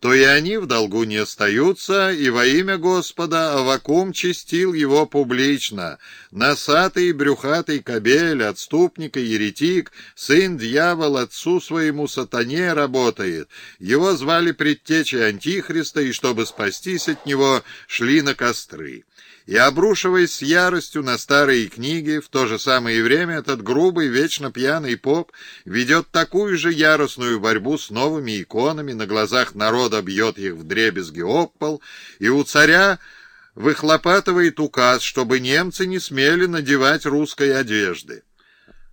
то и они в долгу не остаются, и во имя Господа Авакум чистил его публично. Носатый брюхатый кобель, отступник и еретик, сын дьявол отцу своему сатане работает. Его звали предтечей Антихриста, и чтобы спастись от него, шли на костры и, обрушиваясь с яростью на старые книги, в то же самое время этот грубый, вечно пьяный поп ведет такую же яростную борьбу с новыми иконами, на глазах народа бьет их в дребезги об и у царя выхлопатывает указ, чтобы немцы не смели надевать русской одежды.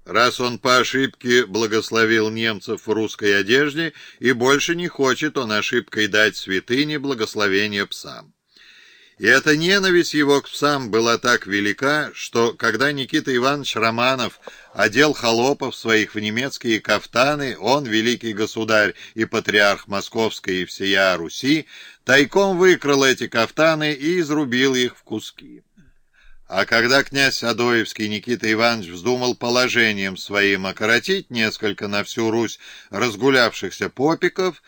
Раз он по ошибке благословил немцев в русской одежде, и больше не хочет он ошибкой дать святыне благословение псам. И эта ненависть его к псам была так велика, что когда Никита Иванович Романов одел холопов своих в немецкие кафтаны, он, великий государь и патриарх Московской и всея Руси, тайком выкрал эти кафтаны и изрубил их в куски. А когда князь Адоевский Никита Иванович вздумал положением своим окоротить несколько на всю Русь разгулявшихся попиков,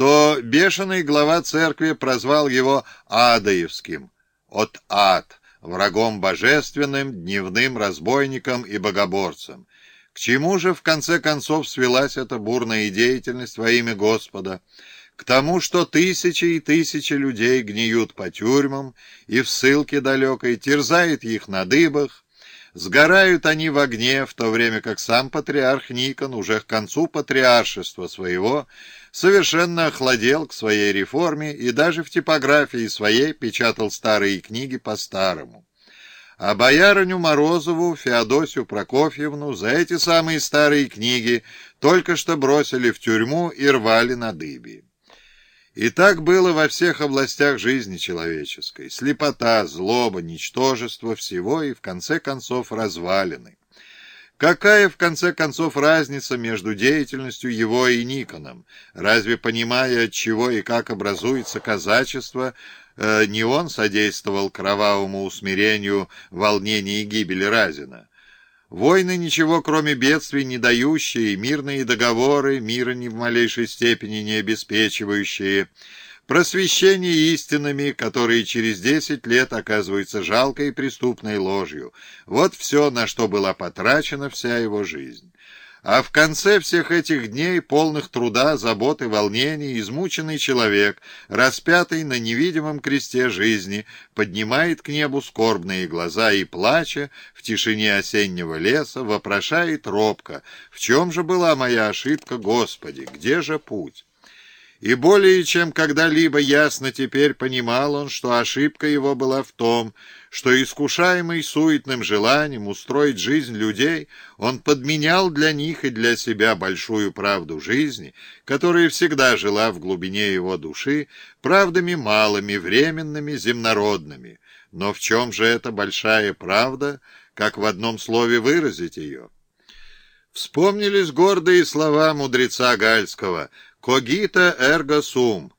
то бешеный глава церкви прозвал его Адаевским, от ад, врагом божественным, дневным разбойником и богоборцем. К чему же в конце концов свелась эта бурная деятельность во имя Господа? К тому, что тысячи и тысячи людей гниют по тюрьмам и в ссылке далекой, терзает их на дыбах, Сгорают они в огне, в то время как сам патриарх Никон уже к концу патриаршества своего совершенно охладел к своей реформе и даже в типографии своей печатал старые книги по-старому. А боярыню Морозову, Феодосию Прокофьевну за эти самые старые книги только что бросили в тюрьму и рвали на дыбе. И так было во всех областях жизни человеческой. Слепота, злоба, ничтожество всего и, в конце концов, развалины. Какая, в конце концов, разница между деятельностью его и Никоном? Разве, понимая, от чего и как образуется казачество, э, не он содействовал кровавому усмирению волнений и гибели Разина? Войны ничего, кроме бедствий, не дающие, мирные договоры, мира ни в малейшей степени не обеспечивающие, просвещение истинами, которые через десять лет оказываются жалкой преступной ложью. Вот все, на что была потрачена вся его жизнь. А в конце всех этих дней, полных труда, заботы, волнений, измученный человек, распятый на невидимом кресте жизни, поднимает к небу скорбные глаза и, плача, в тишине осеннего леса, вопрошает робко, «В чем же была моя ошибка, Господи? Где же путь?» И более чем когда-либо ясно теперь понимал он, что ошибка его была в том, что, искушаемый суетным желанием устроить жизнь людей, он подменял для них и для себя большую правду жизни, которая всегда жила в глубине его души, правдами малыми, временными, земнородными. Но в чем же эта большая правда, как в одном слове выразить ее? Вспомнились гордые слова мудреца Гальского — «Когита эрго сум».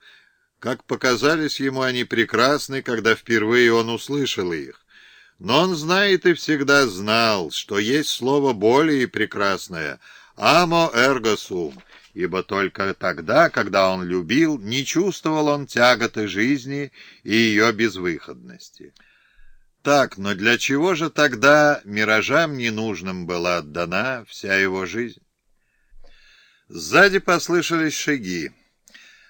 Как показались ему они прекрасны, когда впервые он услышал их. Но он знает и всегда знал, что есть слово более прекрасное «амо эрго сум», ибо только тогда, когда он любил, не чувствовал он тяготы жизни и ее безвыходности. Так, но для чего же тогда миражам ненужным была отдана вся его жизнь? Сзади послышались шаги.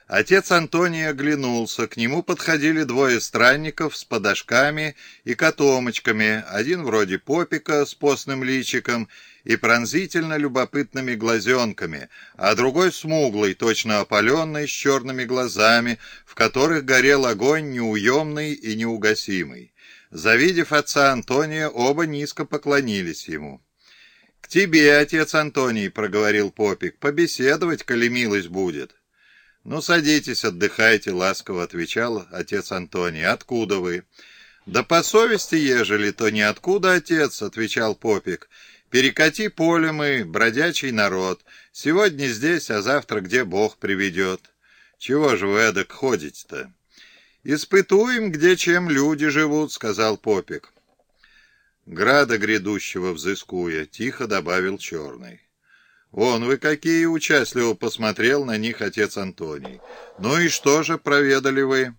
Отец Антоний оглянулся. К нему подходили двое странников с подошками и котомочками, один вроде попика с постным личиком и пронзительно любопытными глазенками, а другой смуглый, точно опаленный, с черными глазами, в которых горел огонь неуемный и неугасимый. Завидев отца Антония, оба низко поклонились ему тебе, отец Антоний, — проговорил Попик, — побеседовать, коли милость будет. — Ну, садитесь, отдыхайте, — ласково отвечал отец Антоний. — Откуда вы? — Да по совести, ежели, то не откуда, отец, — отвечал Попик. — Перекати поле мы, бродячий народ. Сегодня здесь, а завтра где Бог приведет. Чего же вы эдак ходите-то? — Испытуем, где чем люди живут, — сказал Попик. Града грядущего взыскуя, тихо добавил черный. «Вон вы какие!» — участливо посмотрел на них отец Антоний. «Ну и что же проведали вы?»